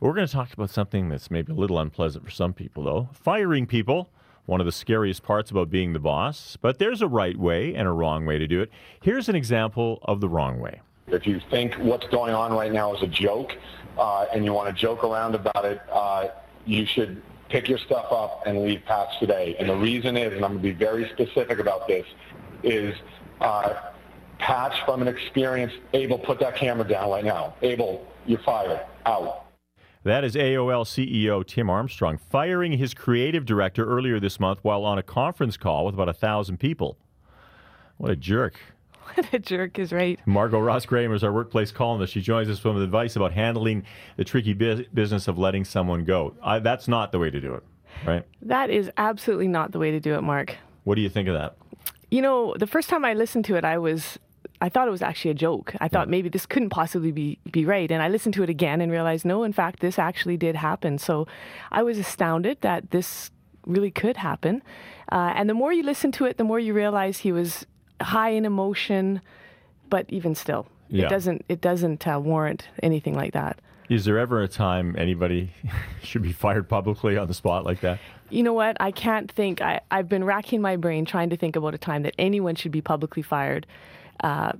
We're going to talk about something that's maybe a little unpleasant for some people, though firing people. One of the scariest parts about being the boss, but there's a right way and a wrong way to do it. Here's an example of the wrong way. If you think what's going on right now is a joke uh, and you want to joke around about it, uh, you should pick your stuff up and leave Patch today. And the reason is, and I'm going to be very specific about this, is uh, Patch from an experience, Abel, put that camera down right now. Abel, you're fired. Out. That is AOL CEO Tim Armstrong firing his creative director earlier this month while on a conference call with about a thousand people. What a jerk. What a jerk is right. Margot Ross Graham is our workplace columnist. She joins us with advice about handling the tricky business of letting someone go. I, that's not the way to do it, right? That is absolutely not the way to do it, Mark. What do you think of that? You know, the first time I listened to it, I was I thought it was actually a joke. I thought yeah. maybe this couldn't possibly be, be right. And I listened to it again and realized, no, in fact, this actually did happen. So I was astounded that this really could happen. Uh, and the more you listen to it, the more you realize he was high in emotion, but even still, yeah. it doesn't, it doesn't uh, warrant anything like that. Is there ever a time anybody should be fired publicly on the spot like that? You know what? I can't think. I, I've been racking my brain trying to think about a time that anyone should be publicly fired uh,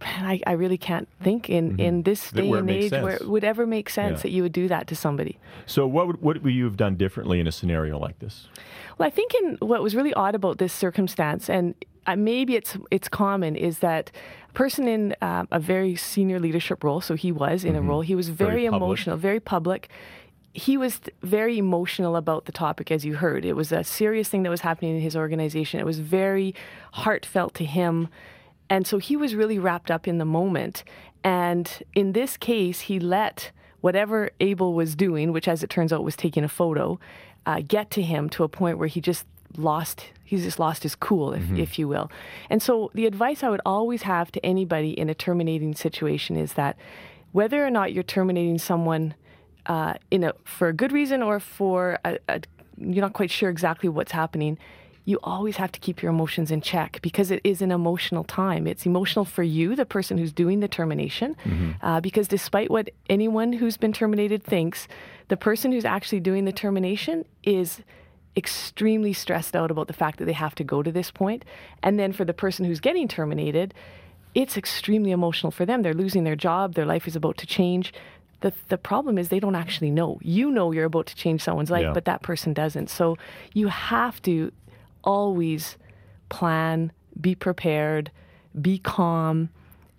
I, I, really can't think in, mm-hmm. in this day and age sense. where it would ever make sense yeah. that you would do that to somebody. So, what would, what would you have done differently in a scenario like this? Well, I think in what was really odd about this circumstance, and uh, maybe it's it's common, is that a person in uh, a very senior leadership role, so he was in mm-hmm. a role, he was very, very emotional, very public he was very emotional about the topic, as you heard. It was a serious thing that was happening in his organization. It was very heartfelt to him. And so he was really wrapped up in the moment. And in this case, he let whatever Abel was doing, which as it turns out was taking a photo, uh, get to him to a point where he just lost he's just lost his cool if, mm-hmm. if you will and so the advice i would always have to anybody in a terminating situation is that whether or not you're terminating someone uh, in a for a good reason or for a, a, you're not quite sure exactly what's happening you always have to keep your emotions in check because it is an emotional time. It's emotional for you, the person who's doing the termination, mm-hmm. uh, because despite what anyone who's been terminated thinks, the person who's actually doing the termination is extremely stressed out about the fact that they have to go to this point. And then for the person who's getting terminated, it's extremely emotional for them. They're losing their job, their life is about to change. The, the problem is they don't actually know. You know you're about to change someone's life, yeah. but that person doesn't. So you have to always plan, be prepared, be calm,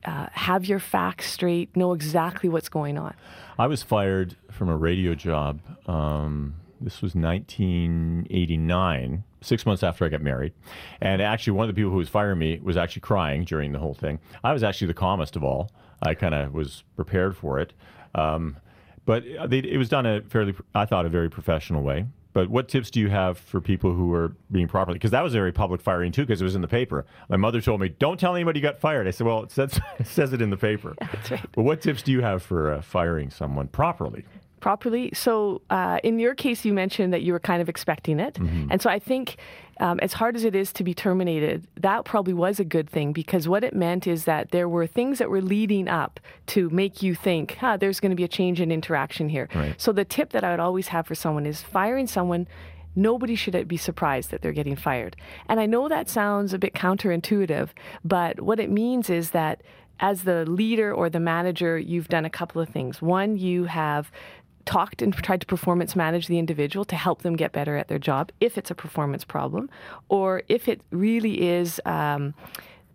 uh, have your facts straight, know exactly what's going on. I was fired from a radio job. Um, this was 1989, six months after I got married. And actually, one of the people who was firing me was actually crying during the whole thing. I was actually the calmest of all. I kind of was prepared for it. Um, but they, it was done a fairly, I thought, a very professional way. But what tips do you have for people who are being properly? Because that was a very public firing too, because it was in the paper. My mother told me, "Don't tell anybody you got fired." I said, "Well, it says, it, says it in the paper." That's right. But what tips do you have for uh, firing someone properly? Properly. So, uh, in your case, you mentioned that you were kind of expecting it, mm-hmm. and so I think um, as hard as it is to be terminated, that probably was a good thing because what it meant is that there were things that were leading up to make you think, huh, there's going to be a change in interaction here. Right. So the tip that I would always have for someone is firing someone nobody should be surprised that they're getting fired. And I know that sounds a bit counterintuitive, but what it means is that as the leader or the manager, you've done a couple of things. One, you have talked and tried to performance manage the individual to help them get better at their job if it's a performance problem, or if it really is. Um,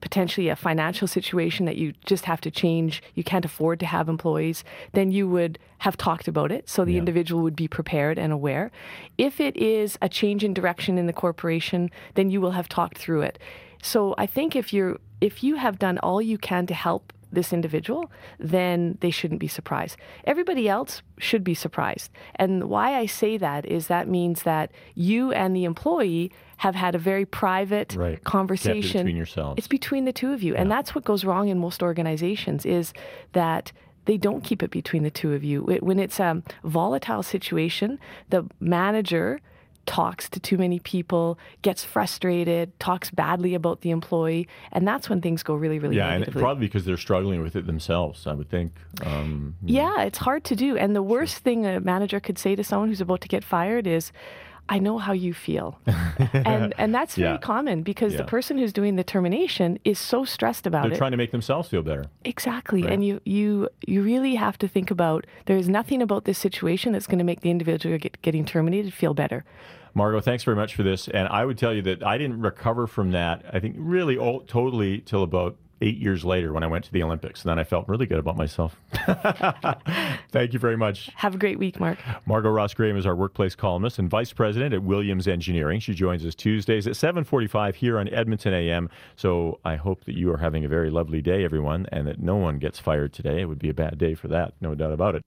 potentially a financial situation that you just have to change, you can't afford to have employees, then you would have talked about it so the yeah. individual would be prepared and aware. If it is a change in direction in the corporation, then you will have talked through it. So I think if you're if you have done all you can to help this individual, then they shouldn't be surprised. Everybody else should be surprised. And why I say that is that means that you and the employee have had a very private right. conversation. between yourselves. It's between the two of you. Yeah. And that's what goes wrong in most organizations is that they don't keep it between the two of you. When it's a volatile situation, the manager talks to too many people, gets frustrated, talks badly about the employee, and that's when things go really, really yeah, negatively. and probably because they're struggling with it themselves. I would think. Um, yeah, it's hard to do, and the worst thing a manager could say to someone who's about to get fired is. I know how you feel. and and that's very yeah. common because yeah. the person who's doing the termination is so stressed about They're it. They're trying to make themselves feel better. Exactly. Right. And you you you really have to think about there is nothing about this situation that's going to make the individual get, getting terminated feel better. Margot, thanks very much for this. And I would tell you that I didn't recover from that, I think, really all, totally till about eight years later when I went to the Olympics. And then I felt really good about myself. Thank you very much. Have a great week, Mark. Margot Ross Graham is our workplace columnist and vice president at Williams Engineering. She joins us Tuesdays at 745 here on Edmonton AM. So I hope that you are having a very lovely day, everyone, and that no one gets fired today. It would be a bad day for that, no doubt about it.